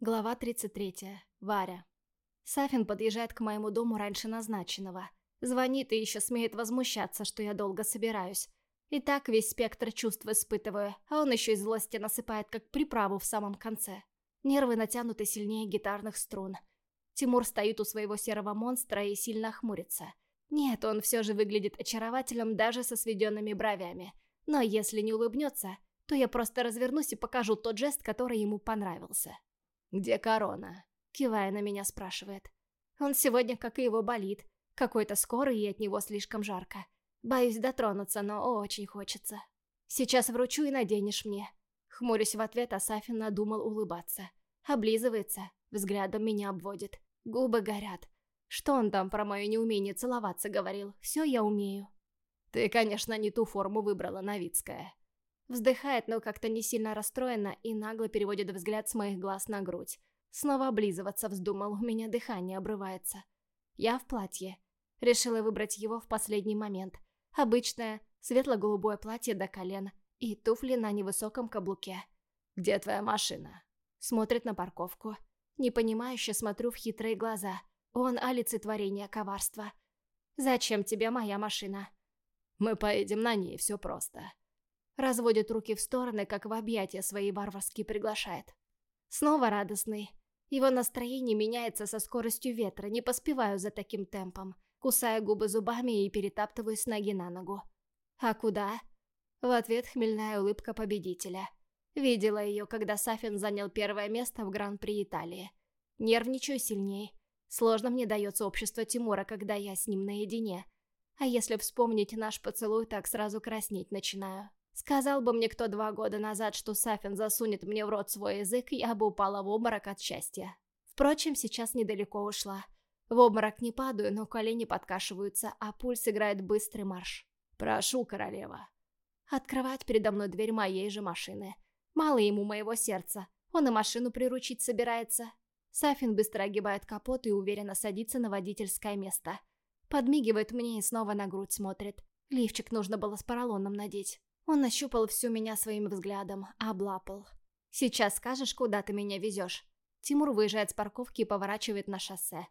Глава 33. Варя. Сафин подъезжает к моему дому раньше назначенного. Звонит и еще смеет возмущаться, что я долго собираюсь. И так весь спектр чувств испытываю, а он еще и злости насыпает, как приправу в самом конце. Нервы натянуты сильнее гитарных струн. Тимур стоит у своего серого монстра и сильно хмурится. Нет, он все же выглядит очаровательным даже со сведенными бровями. Но если не улыбнется, то я просто развернусь и покажу тот жест, который ему понравился. «Где корона?» Кивая на меня, спрашивает. Он сегодня, как и его, болит. Какой-то скорый, и от него слишком жарко. Боюсь дотронуться, но очень хочется. Сейчас вручу и наденешь мне. Хмурюсь в ответ, а Сафин надумал улыбаться. Облизывается, взглядом меня обводит. Губы горят. Что он там про мое неумение целоваться говорил? Все я умею. Ты, конечно, не ту форму выбрала, Новицкая. Вздыхает, но как-то не сильно расстроена и нагло переводит взгляд с моих глаз на грудь. Снова облизываться вздумал, у меня дыхание обрывается. Я в платье. Решила выбрать его в последний момент. Обычное, светло-голубое платье до колен и туфли на невысоком каблуке. «Где твоя машина?» Смотрит на парковку. Непонимающе смотрю в хитрые глаза. Он олицетворение коварства. «Зачем тебе моя машина?» «Мы поедем на ней, все просто». Разводит руки в стороны, как в объятия свои варварски приглашает. Снова радостный. Его настроение меняется со скоростью ветра, не поспеваю за таким темпом. Кусая губы зубами и перетаптываюсь ноги на ногу. «А куда?» В ответ хмельная улыбка победителя. Видела ее, когда Сафин занял первое место в Гран-при Италии. Нервничаю сильней. Сложно мне дается общество Тимура, когда я с ним наедине. А если вспомнить наш поцелуй, так сразу краснеть начинаю. Сказал бы мне кто два года назад, что Сафин засунет мне в рот свой язык, я бы упала в обморок от счастья. Впрочем, сейчас недалеко ушла. В обморок не падаю, но колени подкашиваются, а пульс играет быстрый марш. «Прошу, королева». Открывать передо мной дверь моей же машины. Мало ему моего сердца. Он и машину приручить собирается. Сафин быстро огибает капот и уверенно садится на водительское место. Подмигивает мне и снова на грудь смотрит. Лифчик нужно было с поролоном надеть. Он нащупал всю меня своим взглядом, облапал. «Сейчас скажешь, куда ты меня везешь?» Тимур выезжает с парковки и поворачивает на шоссе.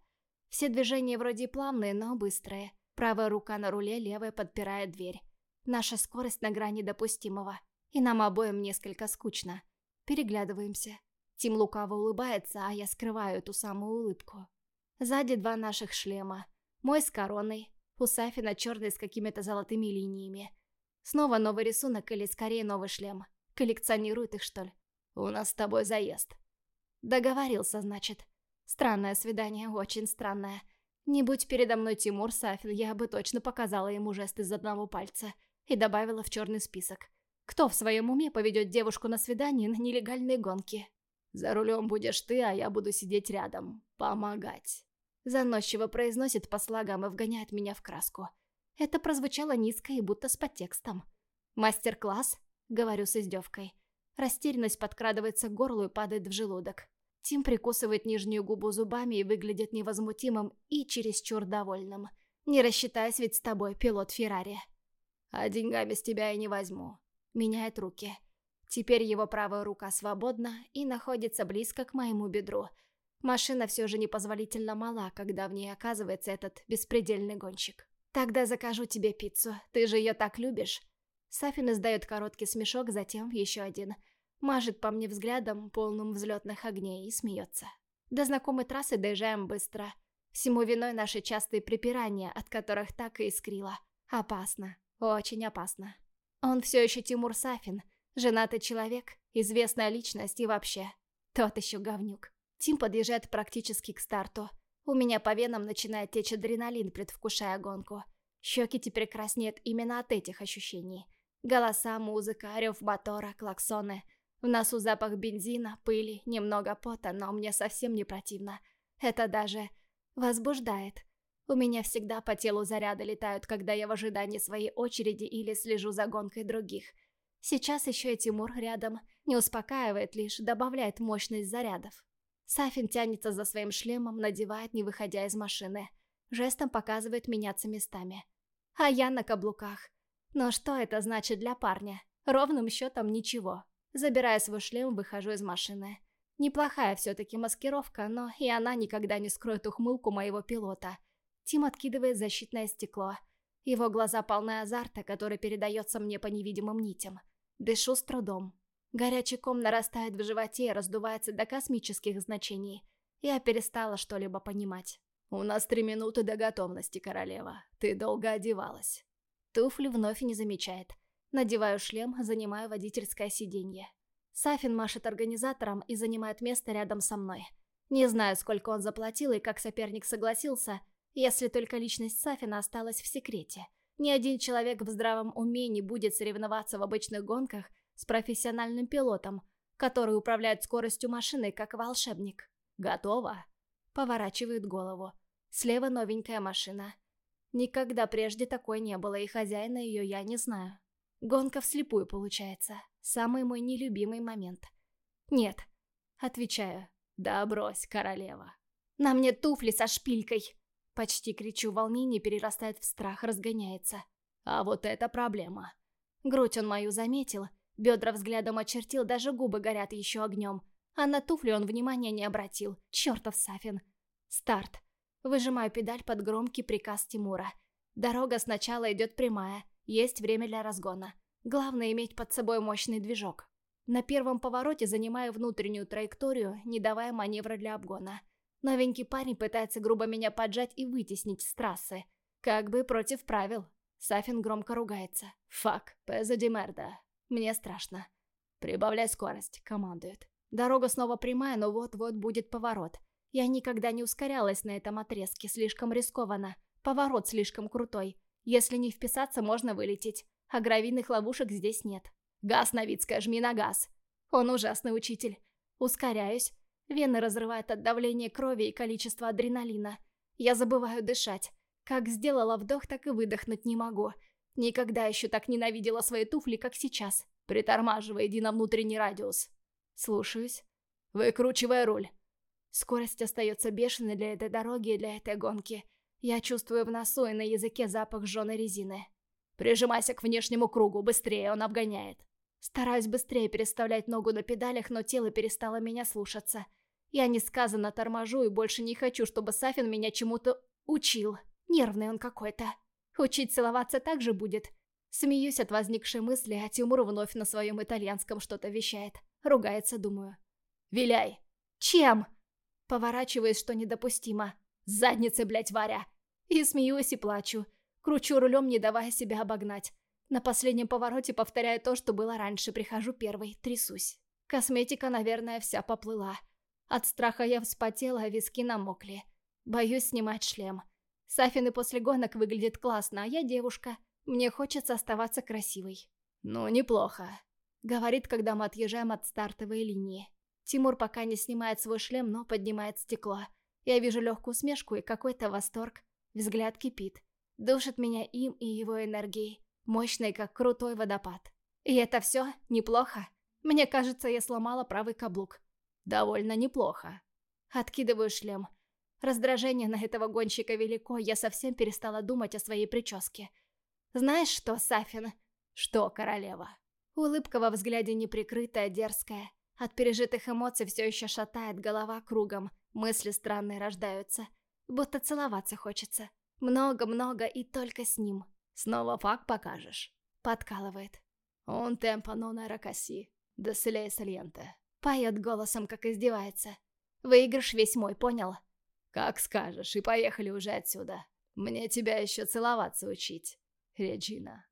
Все движения вроде плавные, но быстрые. Правая рука на руле, левая подпирает дверь. Наша скорость на грани допустимого. И нам обоим несколько скучно. Переглядываемся. Тим лукаво улыбается, а я скрываю эту самую улыбку. Сзади два наших шлема. Мой с короной, у Сафина черный с какими-то золотыми линиями. Снова новый рисунок или скорее новый шлем. Коллекционирует их, что ли? У нас с тобой заезд. Договорился, значит. Странное свидание, очень странное. Не будь передо мной Тимур Сафин, я бы точно показала ему жест из одного пальца и добавила в черный список. Кто в своем уме поведет девушку на свидание на нелегальные гонки? За рулем будешь ты, а я буду сидеть рядом. Помогать. Заносчиво произносит по слогам и вгоняет меня в краску. Это прозвучало низко и будто с подтекстом. «Мастер-класс?» — говорю с издевкой. Растерянность подкрадывается к горлу и падает в желудок. Тим прикусывает нижнюю губу зубами и выглядит невозмутимым и чересчур довольным. «Не рассчитаюсь ведь с тобой, пилот Феррари». «А деньгами с тебя я не возьму». Меняет руки. Теперь его правая рука свободна и находится близко к моему бедру. Машина все же непозволительно мала, когда в ней оказывается этот беспредельный гонщик. «Тогда закажу тебе пиццу. Ты же ее так любишь». Сафин издает короткий смешок, затем еще один. Мажет по мне взглядом, полным взлетных огней, и смеется. До знакомой трассы доезжаем быстро. Всему виной наши частые припирания, от которых так и искрило. Опасно. Очень опасно. Он все еще Тимур Сафин. Женатый человек, известная личность и вообще. Тот еще говнюк. Тим подъезжает практически к старту. У меня по венам начинает течь адреналин, предвкушая гонку. Щеки теперь краснеют именно от этих ощущений. Голоса, музыка, рев мотора, клаксоны. В носу запах бензина, пыли, немного пота, но мне совсем не противно. Это даже возбуждает. У меня всегда по телу заряды летают, когда я в ожидании своей очереди или слежу за гонкой других. Сейчас еще и Тимур рядом не успокаивает, лишь добавляет мощность зарядов. Сафин тянется за своим шлемом, надевает, не выходя из машины. Жестом показывает меняться местами. А я на каблуках. Но что это значит для парня? Ровным счетом ничего. Забирая свой шлем, выхожу из машины. Неплохая все-таки маскировка, но и она никогда не скроет ухмылку моего пилота. Тим откидывает защитное стекло. Его глаза полны азарта, который передается мне по невидимым нитям. Дышу с трудом. Горячий ком нарастает в животе и раздувается до космических значений. Я перестала что-либо понимать. «У нас три минуты до готовности, королева. Ты долго одевалась». Туфли вновь не замечает. Надеваю шлем, занимаю водительское сиденье. Сафин машет организатором и занимает место рядом со мной. Не знаю, сколько он заплатил и как соперник согласился, если только личность Сафина осталась в секрете. Ни один человек в здравом уме не будет соревноваться в обычных гонках с профессиональным пилотом, который управляет скоростью машины, как волшебник. «Готово?» Поворачивает голову. Слева новенькая машина. Никогда прежде такой не было, и хозяина ее я не знаю. Гонка вслепую получается. Самый мой нелюбимый момент. «Нет», — отвечаю. «Да брось, королева». «На мне туфли со шпилькой!» Почти кричу, волнение перерастает в страх, разгоняется. А вот это проблема. Грудь он мою заметил, бедра взглядом очертил, даже губы горят еще огнем. А на туфли он внимания не обратил. Чертов Сафин. Старт. Выжимаю педаль под громкий приказ Тимура. Дорога сначала идет прямая, есть время для разгона. Главное иметь под собой мощный движок. На первом повороте занимаю внутреннюю траекторию, не давая маневра для обгона. Новенький парень пытается грубо меня поджать и вытеснить с трассы. Как бы против правил. Сафин громко ругается. «Фак, пеза ди мерда». Мне страшно. «Прибавляй скорость», — командует. Дорога снова прямая, но вот-вот будет поворот. Я никогда не ускорялась на этом отрезке, слишком рискованно. Поворот слишком крутой. Если не вписаться, можно вылететь. А гравийных ловушек здесь нет. «Газ, Новицкая, жми на газ!» Он ужасный учитель. Ускоряюсь. Вены разрывают от давления крови и количества адреналина. Я забываю дышать. Как сделала вдох, так и выдохнуть не могу. Никогда еще так ненавидела свои туфли, как сейчас. Притормаживай, иди на внутренний радиус. Слушаюсь. Выкручивай руль. Скорость остается бешеной для этой дороги и для этой гонки. Я чувствую в носу и на языке запах жженой резины. Прижимайся к внешнему кругу, быстрее, он обгоняет. Стараюсь быстрее переставлять ногу на педалях, но тело перестало меня слушаться. Я несказанно торможу и больше не хочу, чтобы Сафин меня чему-то учил. Нервный он какой-то. Учить целоваться также будет. Смеюсь от возникшей мысли, а Тимур вновь на своем итальянском что-то вещает. Ругается, думаю. «Виляй!» «Чем?» Поворачиваюсь, что недопустимо. «Задницы, блядь, Варя!» И смеюсь и плачу. Кручу рулем, не давая себя обогнать. На последнем повороте повторяю то, что было раньше. Прихожу первой, трясусь. Косметика, наверное, вся поплыла. От страха я вспотела, а виски намокли. Боюсь снимать шлем. Сафин и после гонок выглядит классно, а я девушка. Мне хочется оставаться красивой. «Ну, неплохо», — говорит, когда мы отъезжаем от стартовой линии. Тимур пока не снимает свой шлем, но поднимает стекло. Я вижу легкую усмешку и какой-то восторг. Взгляд кипит. Душит меня им и его энергией. Мощной, как крутой водопад. И это все неплохо. Мне кажется, я сломала правый каблук. Довольно неплохо. Откидываю шлем. Раздражение на этого гонщика велико, я совсем перестала думать о своей прическе. Знаешь что, Сафин? Что, королева? Улыбка во взгляде неприкрытая, дерзкая. От пережитых эмоций все еще шатает голова кругом, мысли странные рождаются. Будто целоваться хочется. Много-много и только с ним. Снова факт покажешь? Подкалывает. Он темпо era così. Да сальенте. Поет голосом, как издевается. Выигрыш весь мой, понял? Как скажешь, и поехали уже отсюда. Мне тебя еще целоваться учить, Реджина.